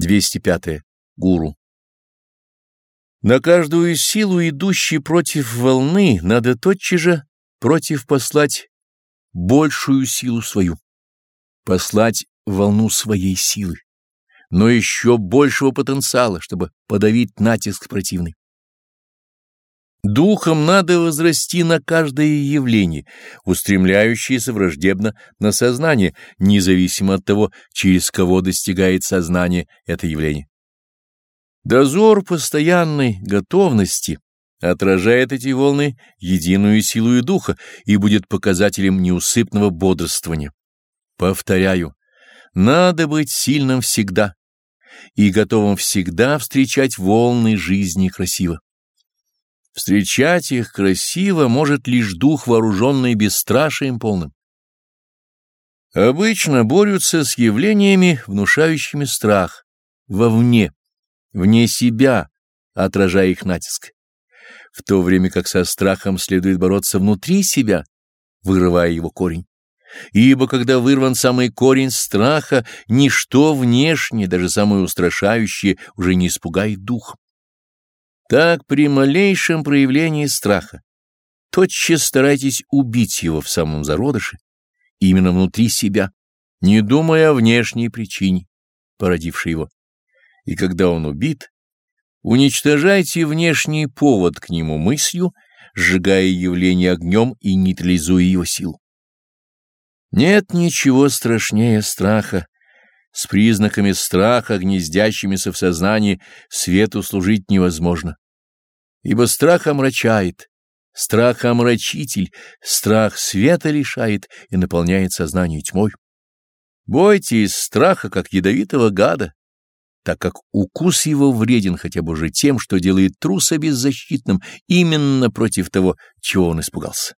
205. Гуру. На каждую силу, идущую против волны, надо тотчас же против послать большую силу свою, послать волну своей силы, но еще большего потенциала, чтобы подавить натиск противный. Духом надо возрасти на каждое явление, устремляющееся враждебно на сознание, независимо от того, через кого достигает сознание это явление. Дозор постоянной готовности отражает эти волны единую силу и духа и будет показателем неусыпного бодрствования. Повторяю, надо быть сильным всегда и готовым всегда встречать волны жизни красиво. Встречать их красиво может лишь дух, вооруженный бесстрашием полным. Обычно борются с явлениями, внушающими страх, вовне, вне себя, отражая их натиск, в то время как со страхом следует бороться внутри себя, вырывая его корень. Ибо когда вырван самый корень страха, ничто внешнее, даже самое устрашающее, уже не испугает дух. Так при малейшем проявлении страха тотчас старайтесь убить его в самом зародыше, именно внутри себя, не думая о внешней причине, породившей его. И когда он убит, уничтожайте внешний повод к нему мыслью, сжигая явление огнем и нейтрализуя его силу. Нет ничего страшнее страха, с признаками страха, гнездящимися в сознании, свету служить невозможно. Ибо страх омрачает, страх омрачитель, страх света лишает и наполняет сознание тьмой. Бойтесь страха, как ядовитого гада, так как укус его вреден хотя бы уже тем, что делает труса беззащитным именно против того, чего он испугался.